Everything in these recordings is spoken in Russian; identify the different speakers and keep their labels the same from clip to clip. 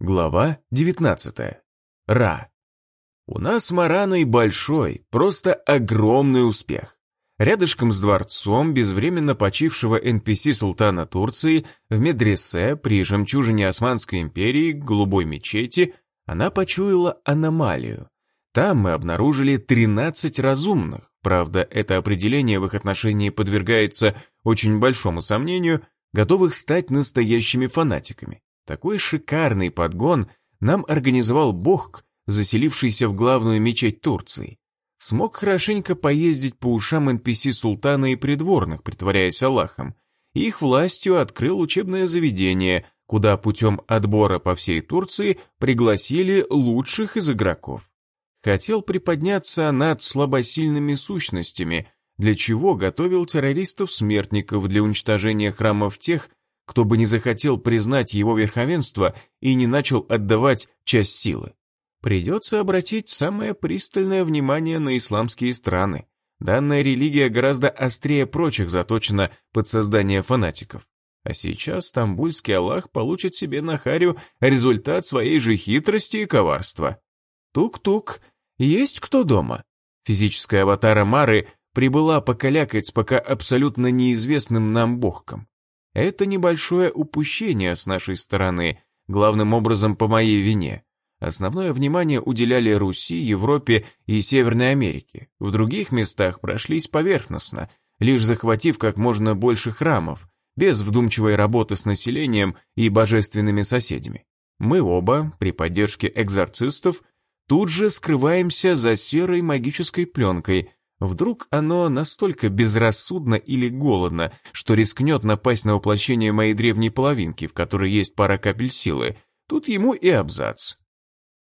Speaker 1: Глава 19. Ра. У нас с Мараной большой, просто огромный успех. Рядышком с дворцом безвременно почившего NPC султана Турции в медресе при жемчужине Османской империи голубой мечети она почуяла аномалию. Там мы обнаружили 13 разумных, правда, это определение в их отношении подвергается очень большому сомнению, готовых стать настоящими фанатиками. Такой шикарный подгон нам организовал Бог, заселившийся в главную мечеть Турции. Смог хорошенько поездить по ушам NPC султана и придворных, притворяясь Аллахом. Их властью открыл учебное заведение, куда путем отбора по всей Турции пригласили лучших из игроков. Хотел приподняться над слабосильными сущностями, для чего готовил террористов-смертников для уничтожения храмов тех, кто бы не захотел признать его верховенство и не начал отдавать часть силы. Придется обратить самое пристальное внимание на исламские страны. Данная религия гораздо острее прочих заточена под создание фанатиков. А сейчас стамбульский Аллах получит себе на харю результат своей же хитрости и коварства. Тук-тук, есть кто дома? Физическая аватара Мары прибыла покалякать пока абсолютно неизвестным нам богком. Это небольшое упущение с нашей стороны, главным образом по моей вине. Основное внимание уделяли Руси, Европе и Северной Америке. В других местах прошлись поверхностно, лишь захватив как можно больше храмов, без вдумчивой работы с населением и божественными соседями. Мы оба, при поддержке экзорцистов, тут же скрываемся за серой магической пленкой, Вдруг оно настолько безрассудно или голодно, что рискнет напасть на воплощение моей древней половинки, в которой есть пара капель силы. Тут ему и абзац.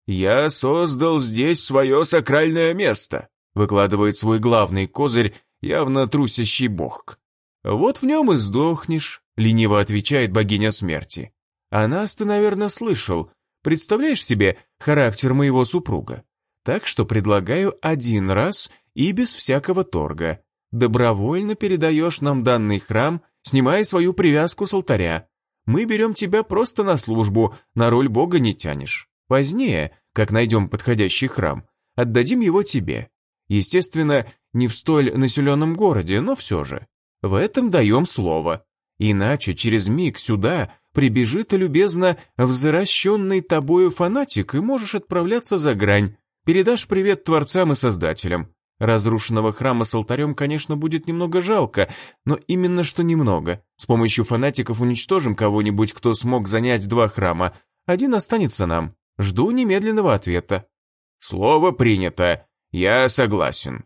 Speaker 1: «Я создал здесь свое сакральное место», выкладывает свой главный козырь, явно трусящий бог. «Вот в нем и сдохнешь», лениво отвечает богиня смерти. «А нас ты, наверное, слышал. Представляешь себе характер моего супруга? Так что предлагаю один раз и без всякого торга. Добровольно передаешь нам данный храм, снимая свою привязку с алтаря. Мы берем тебя просто на службу, на роль бога не тянешь. Позднее, как найдем подходящий храм, отдадим его тебе. Естественно, не в столь населенном городе, но все же. В этом даем слово. Иначе через миг сюда прибежит любезно взращенный тобою фанатик и можешь отправляться за грань. Передашь привет творцам и создателям. Разрушенного храма с алтарем, конечно, будет немного жалко, но именно что немного. С помощью фанатиков уничтожим кого-нибудь, кто смог занять два храма. Один останется нам. Жду немедленного ответа. Слово принято. Я согласен.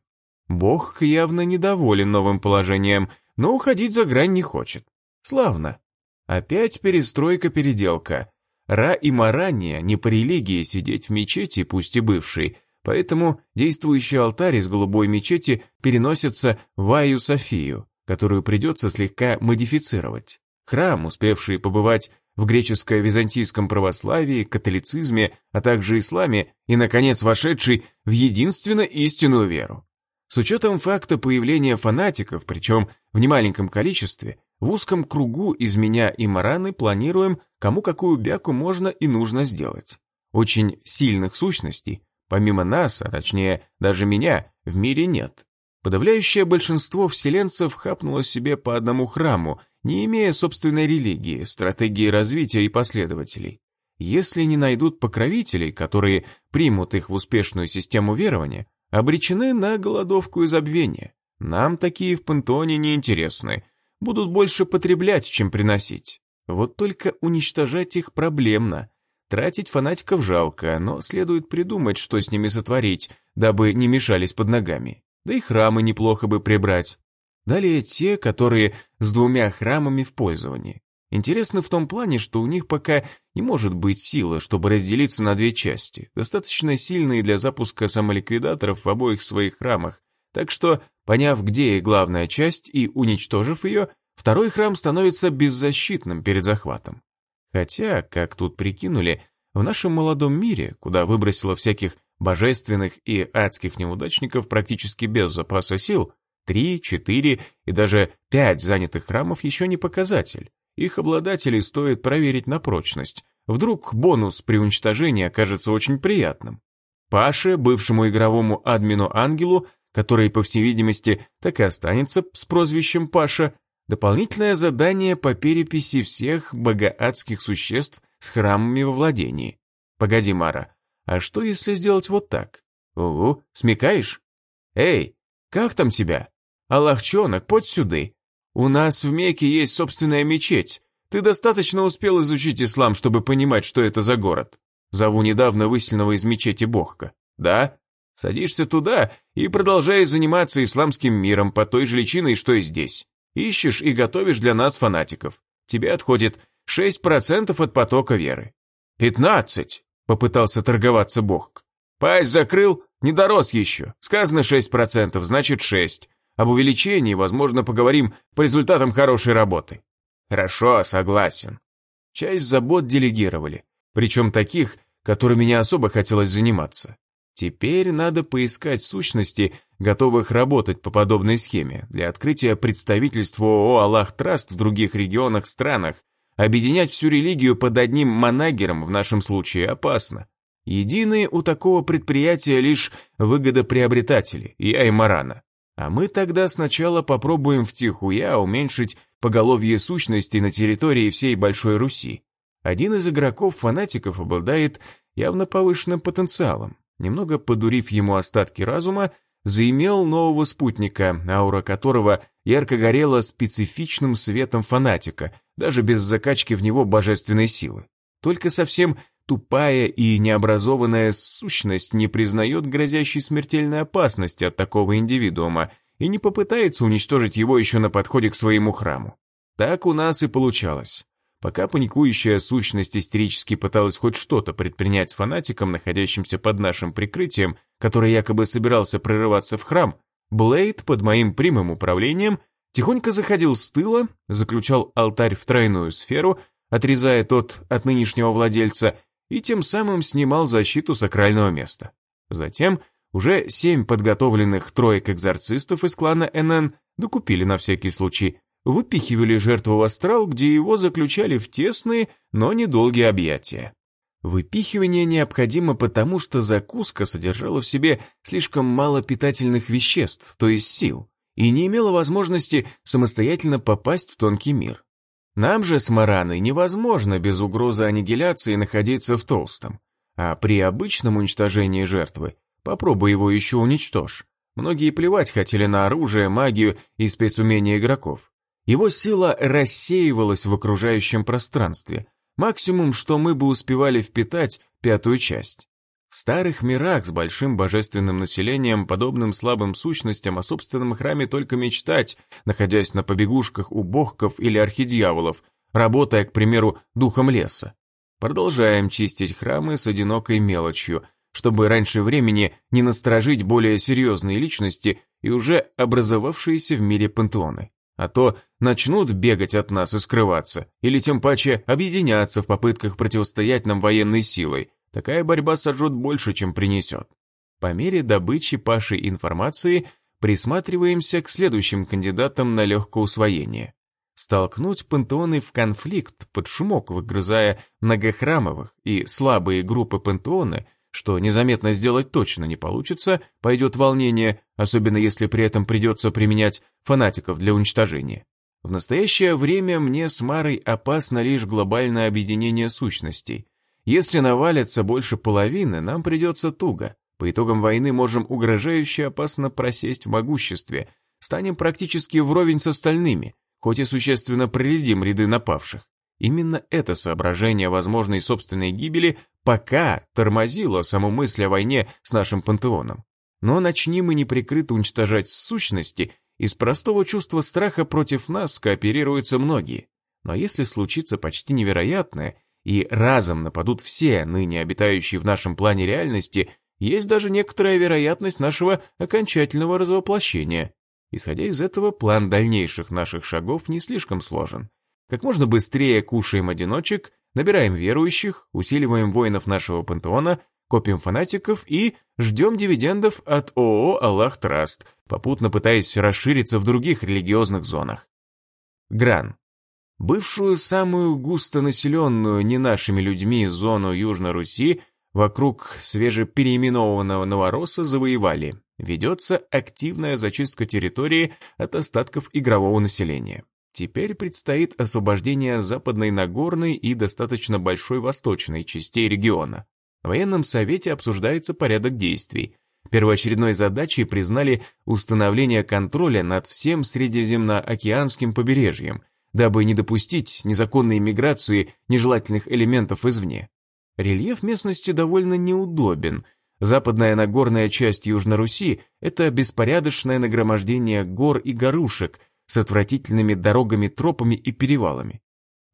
Speaker 1: Бог явно недоволен новым положением, но уходить за грань не хочет. Славно. Опять перестройка-переделка. Ра и Марания не по религии сидеть в мечети, пусть и бывшей, Поэтому действующий алтарь из голубой мечети переносится в Аю Софию, которую придется слегка модифицировать. Храм, успевший побывать в греческо-византийском православии, католицизме, а также исламе и, наконец, вошедший в единственно истинную веру. С учетом факта появления фанатиков, причем в немаленьком количестве, в узком кругу из меня и Мараны планируем, кому какую бяку можно и нужно сделать. Очень сильных сущностей, Помимо нас, а точнее даже меня, в мире нет. Подавляющее большинство вселенцев хапнуло себе по одному храму, не имея собственной религии, стратегии развития и последователей. Если не найдут покровителей, которые примут их в успешную систему верования, обречены на голодовку и забвение. Нам такие в пантеоне не интересны, будут больше потреблять, чем приносить. Вот только уничтожать их проблемно. Тратить фанатиков жалко, но следует придумать, что с ними сотворить, дабы не мешались под ногами. Да и храмы неплохо бы прибрать. Далее те, которые с двумя храмами в пользовании. Интересно в том плане, что у них пока не может быть силы, чтобы разделиться на две части, достаточно сильные для запуска самоликвидаторов в обоих своих храмах. Так что, поняв, где их главная часть и уничтожив ее, второй храм становится беззащитным перед захватом. Хотя, как тут прикинули, в нашем молодом мире, куда выбросило всяких божественных и адских неудачников практически без запаса сил, три, четыре и даже пять занятых храмов еще не показатель. Их обладателей стоит проверить на прочность, Вдруг бонус при уничтожении окажется очень приятным. Паше, бывшему игровому админу-ангелу, который, по всей видимости, так и останется с прозвищем Паша, дополнительное задание по переписи всех богоадских существ с храмами во владении. Погоди, Мара, а что если сделать вот так? Угу, смекаешь? Эй, как там тебя? Аллахчонок, подь сюды. У нас в Мекке есть собственная мечеть. Ты достаточно успел изучить ислам, чтобы понимать, что это за город. Зову недавно выселенного из мечети Бохка. Да? Садишься туда и продолжаешь заниматься исламским миром по той же личиной, что и здесь. Ищешь и готовишь для нас фанатиков. Тебе отходит 6% от потока веры. «Пятнадцать!» — попытался торговаться Бог. «Пасть закрыл? Не дорос еще. Сказано 6%, значит 6. Об увеличении, возможно, поговорим по результатам хорошей работы». «Хорошо, согласен». Часть забот делегировали, причем таких, которыми не особо хотелось заниматься. Теперь надо поискать сущности, готовых работать по подобной схеме, для открытия представительства ООО «Аллах Траст» в других регионах-странах. Объединять всю религию под одним манагером в нашем случае опасно. Единые у такого предприятия лишь выгодоприобретатели, и Марана. А мы тогда сначала попробуем втихуя уменьшить поголовье сущностей на территории всей Большой Руси. Один из игроков-фанатиков обладает явно повышенным потенциалом немного подурив ему остатки разума, заимел нового спутника, аура которого ярко горела специфичным светом фанатика, даже без закачки в него божественной силы. Только совсем тупая и необразованная сущность не признает грозящей смертельной опасности от такого индивидуума и не попытается уничтожить его еще на подходе к своему храму. Так у нас и получалось. Пока паникующая сущность истерически пыталась хоть что-то предпринять с фанатиком, находящимся под нашим прикрытием, который якобы собирался прорываться в храм, Блейд под моим прямым управлением тихонько заходил с тыла, заключал алтарь в тройную сферу, отрезая тот от нынешнего владельца, и тем самым снимал защиту сакрального места. Затем уже семь подготовленных троек экзорцистов из клана НН докупили на всякий случай выпихивали жертву в астрал, где его заключали в тесные, но недолгие объятия. Выпихивание необходимо потому, что закуска содержала в себе слишком мало питательных веществ, то есть сил, и не имела возможности самостоятельно попасть в тонкий мир. Нам же с Мараной невозможно без угрозы аннигиляции находиться в толстом, а при обычном уничтожении жертвы попробуй его еще уничтожь. Многие плевать хотели на оружие, магию и спецумения игроков. Его сила рассеивалась в окружающем пространстве. Максимум, что мы бы успевали впитать пятую часть. В старых мирах с большим божественным населением, подобным слабым сущностям о собственном храме только мечтать, находясь на побегушках у богков или архидьяволов, работая, к примеру, духом леса. Продолжаем чистить храмы с одинокой мелочью, чтобы раньше времени не насторожить более серьезные личности и уже образовавшиеся в мире пантеоны а то начнут бегать от нас и скрываться, или тем паче объединяться в попытках противостоять нам военной силой. Такая борьба сожжет больше, чем принесет. По мере добычи Паши информации присматриваемся к следующим кандидатам на легкое усвоение. Столкнуть пантеоны в конфликт под шумок, выгрызая многохрамовых и слабые группы пантеоны – что незаметно сделать точно не получится, пойдет волнение, особенно если при этом придется применять фанатиков для уничтожения. В настоящее время мне с Марой опасно лишь глобальное объединение сущностей. Если навалится больше половины, нам придется туго. По итогам войны можем угрожающе опасно просесть в могуществе, станем практически вровень с остальными, хоть и существенно проредим ряды напавших. Именно это соображение возможной собственной гибели пока тормозило саму мысль о войне с нашим пантеоном. Но начни мы неприкрыто уничтожать сущности, из простого чувства страха против нас скооперируются многие. Но если случится почти невероятное, и разом нападут все ныне обитающие в нашем плане реальности, есть даже некоторая вероятность нашего окончательного развоплощения. Исходя из этого, план дальнейших наших шагов не слишком сложен. Как можно быстрее кушаем одиночек, набираем верующих, усиливаем воинов нашего пантеона, копим фанатиков и ждем дивидендов от ООО «Аллах Траст», попутно пытаясь расшириться в других религиозных зонах. Гран. Бывшую самую густонаселенную не нашими людьми зону Южной Руси вокруг свежепереименованного Новороса завоевали. Ведется активная зачистка территории от остатков игрового населения. Теперь предстоит освобождение Западной Нагорной и достаточно большой восточной частей региона. В военном совете обсуждается порядок действий. Первоочередной задачей признали установление контроля над всем Средиземноокеанским побережьем, дабы не допустить незаконной миграции нежелательных элементов извне. Рельеф местности довольно неудобен. Западная Нагорная часть Южной Руси – это беспорядочное нагромождение гор и горушек с отвратительными дорогами, тропами и перевалами.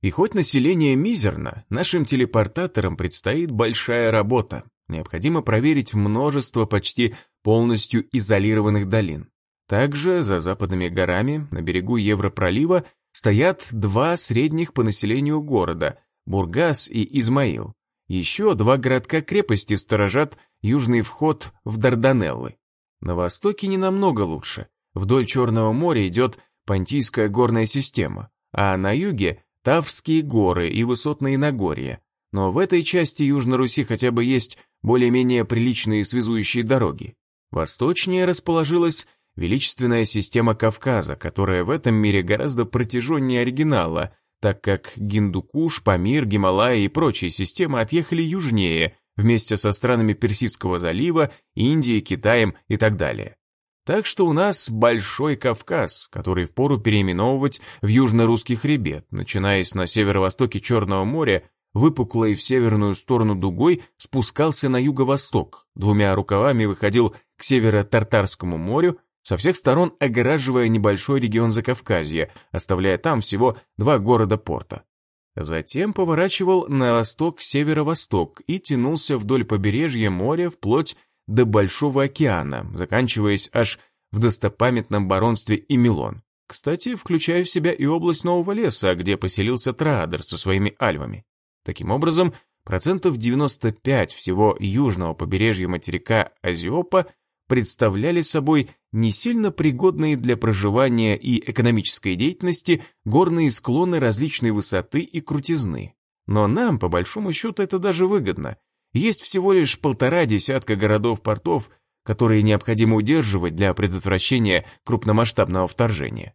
Speaker 1: И хоть население мизерно, нашим телепортаторам предстоит большая работа. Необходимо проверить множество почти полностью изолированных долин. Также за западными горами, на берегу Европролива, стоят два средних по населению города – Бургас и Измаил. Еще два городка-крепости сторожат южный вход в Дарданеллы. На востоке не намного лучше. Вдоль Черного моря идет Понтийская горная система, а на юге – Тавские горы и высотные Нагорья. Но в этой части Южной Руси хотя бы есть более-менее приличные связующие дороги. Восточнее расположилась величественная система Кавказа, которая в этом мире гораздо протяженнее оригинала, так как Гиндукуш, Памир, Гималаи и прочие системы отъехали южнее, вместе со странами Персидского залива, Индией, Китаем и так далее. Так что у нас Большой Кавказ, который впору переименовывать в Южно-Русский хребет, начинаясь на северо-востоке Черного моря выпуклой в северную сторону дугой спускался на юго-восток, двумя рукавами выходил к северо-Тартарскому морю, со всех сторон огораживая небольшой регион Закавказья, оставляя там всего два города-порта. Затем поворачивал на восток-северо-восток и тянулся вдоль побережья моря вплоть до Большого океана, заканчиваясь аж в достопамятном баронстве Имилон. Кстати, включая в себя и область Нового леса, где поселился Траадер со своими альвами. Таким образом, процентов 95 всего южного побережья материка Азиопа представляли собой не сильно пригодные для проживания и экономической деятельности горные склоны различной высоты и крутизны. Но нам, по большому счету, это даже выгодно. Есть всего лишь полтора десятка городов-портов, которые необходимо удерживать для предотвращения крупномасштабного вторжения.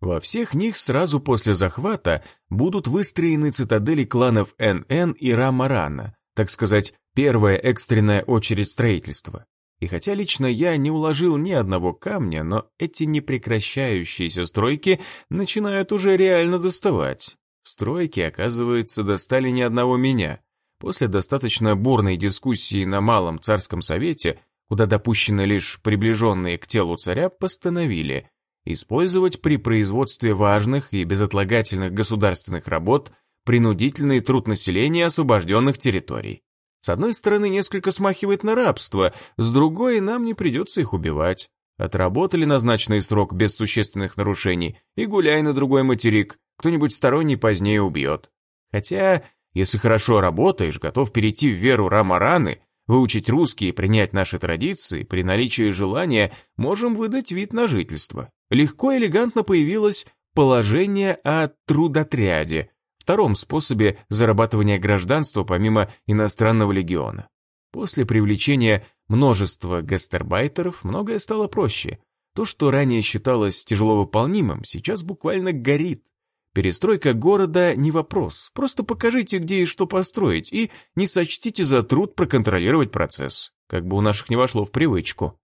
Speaker 1: Во всех них сразу после захвата будут выстроены цитадели кланов НН и Рамарана, так сказать, первая экстренная очередь строительства. И хотя лично я не уложил ни одного камня, но эти непрекращающиеся стройки начинают уже реально доставать. Стройки, оказывается, достали ни одного меня. После достаточно бурной дискуссии на Малом Царском Совете, куда допущены лишь приближенные к телу царя, постановили – Использовать при производстве важных и безотлагательных государственных работ принудительный труд населения освобожденных территорий. С одной стороны, несколько смахивает на рабство, с другой, нам не придется их убивать. Отработали назначенный срок без существенных нарушений и гуляй на другой материк, кто-нибудь сторонний позднее убьет. Хотя, если хорошо работаешь, готов перейти в веру Рамараны, выучить русский и принять наши традиции, при наличии желания можем выдать вид на жительство. Легко и элегантно появилось положение о трудотряде, втором способе зарабатывания гражданства помимо иностранного легиона. После привлечения множества гастарбайтеров многое стало проще. То, что ранее считалось тяжело выполнимым, сейчас буквально горит. Перестройка города не вопрос, просто покажите, где и что построить, и не сочтите за труд проконтролировать процесс, как бы у наших не вошло в привычку.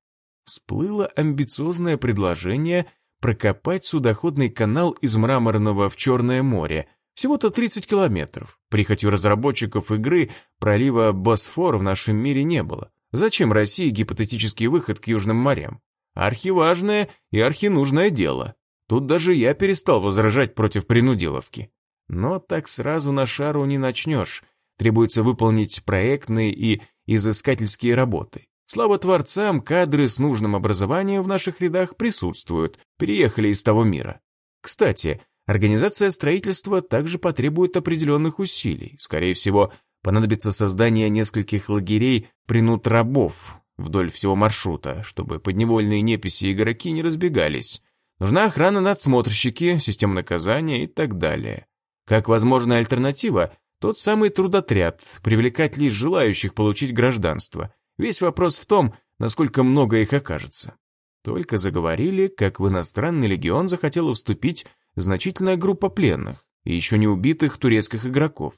Speaker 1: Всплыло амбициозное предложение прокопать судоходный канал из Мраморного в Черное море, всего-то 30 километров. Прихотью разработчиков игры пролива Босфор в нашем мире не было. Зачем России гипотетический выход к Южным морям? Архиважное и архинужное дело. Тут даже я перестал возражать против принудиловки. Но так сразу на шару не начнешь. Требуется выполнить проектные и изыскательские работы. Слава творцам, кадры с нужным образованием в наших рядах присутствуют, переехали из того мира. Кстати, организация строительства также потребует определенных усилий. Скорее всего, понадобится создание нескольких лагерей принуд рабов вдоль всего маршрута, чтобы подневольные неписи игроки не разбегались. Нужна охрана надсмотрщики, система наказания и так далее. Как возможная альтернатива, тот самый трудотряд, привлекать лишь желающих получить гражданство. Весь вопрос в том, насколько много их окажется. Только заговорили, как в иностранный легион захотела вступить значительная группа пленных и еще не убитых турецких игроков.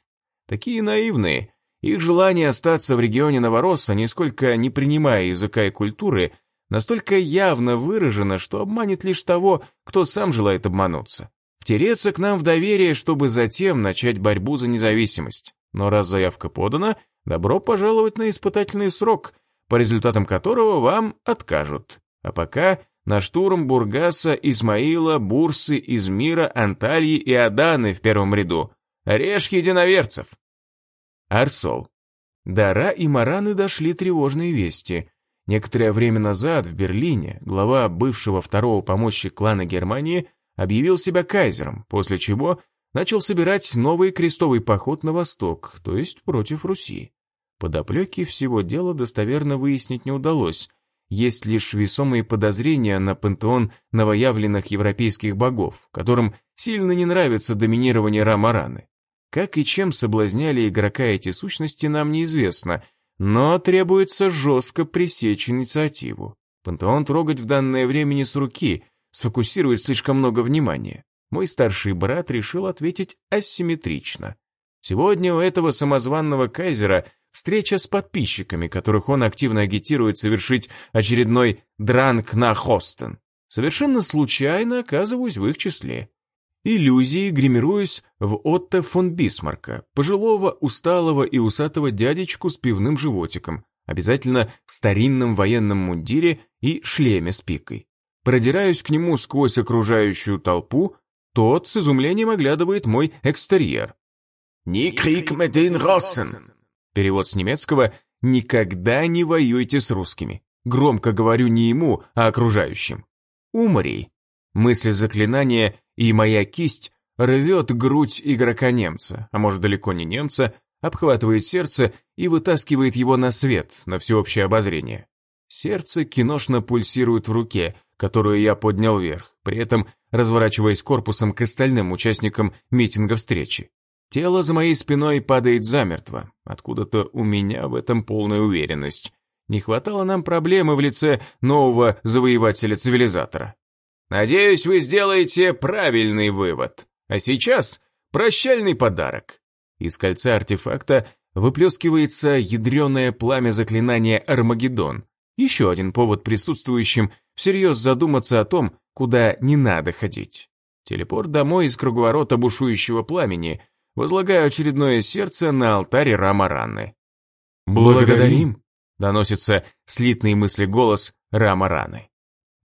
Speaker 1: Такие наивные. Их желание остаться в регионе Новоросса, нисколько не принимая языка и культуры, настолько явно выражено, что обманет лишь того, кто сам желает обмануться. Втереться к нам в доверие, чтобы затем начать борьбу за независимость. Но раз заявка подана, добро пожаловать на испытательный срок, по результатам которого вам откажут. А пока на штурм Бургаса, Исмаила, Бурсы, Измира, Антальи и Аданы в первом ряду. Режь единоверцев. Арсол. До Ра и Мараны дошли тревожные вести. Некоторое время назад в Берлине глава бывшего второго помощника клана Германии объявил себя кайзером, после чего начал собирать новый крестовый поход на восток, то есть против Руси. Подоплеки всего дела достоверно выяснить не удалось, есть лишь весомые подозрения на пантеон новоявленных европейских богов, которым сильно не нравится доминирование Рамараны. Как и чем соблазняли игрока эти сущности, нам неизвестно, но требуется жестко пресечь инициативу. Пантеон трогать в данное время не с руки, сфокусирует слишком много внимания. Мой старший брат решил ответить асимметрично. Сегодня у этого самозванного кайзера встреча с подписчиками, которых он активно агитирует совершить очередной дранг на Хостен. Совершенно случайно оказываюсь в их числе. Иллюзии гримируюсь в Отто фон Бисмарка, пожилого, усталого и усатого дядечку с пивным животиком, обязательно в старинном военном мундире и шлеме с пикой. Продираюсь к нему сквозь окружающую толпу, тот с изумлением оглядывает мой экстерьер.
Speaker 2: «Не крик медин Россен!»
Speaker 1: Перевод с немецкого «Никогда не воюйте с русскими». Громко говорю не ему, а окружающим. Умри. Мысль заклинания и моя кисть рвет грудь игрока-немца, а может далеко не немца, обхватывает сердце и вытаскивает его на свет, на всеобщее обозрение. Сердце киношно пульсирует в руке, которую я поднял вверх, при этом разворачиваясь корпусом к остальным участникам митинга встречи. Тело за моей спиной падает замертво. Откуда-то у меня в этом полная уверенность. Не хватало нам проблемы в лице нового завоевателя-цивилизатора. Надеюсь, вы сделаете правильный вывод. А сейчас прощальный подарок. Из кольца артефакта выплескивается ядреное пламя заклинания Армагеддон. Еще один повод присутствующим всерьез задуматься о том, куда не надо ходить. Телепорт домой из круговорота бушующего пламени – Возлагаю очередное сердце на алтарь Рамараны. «Благодарим!» — доносится слитный мысли голос Рамараны.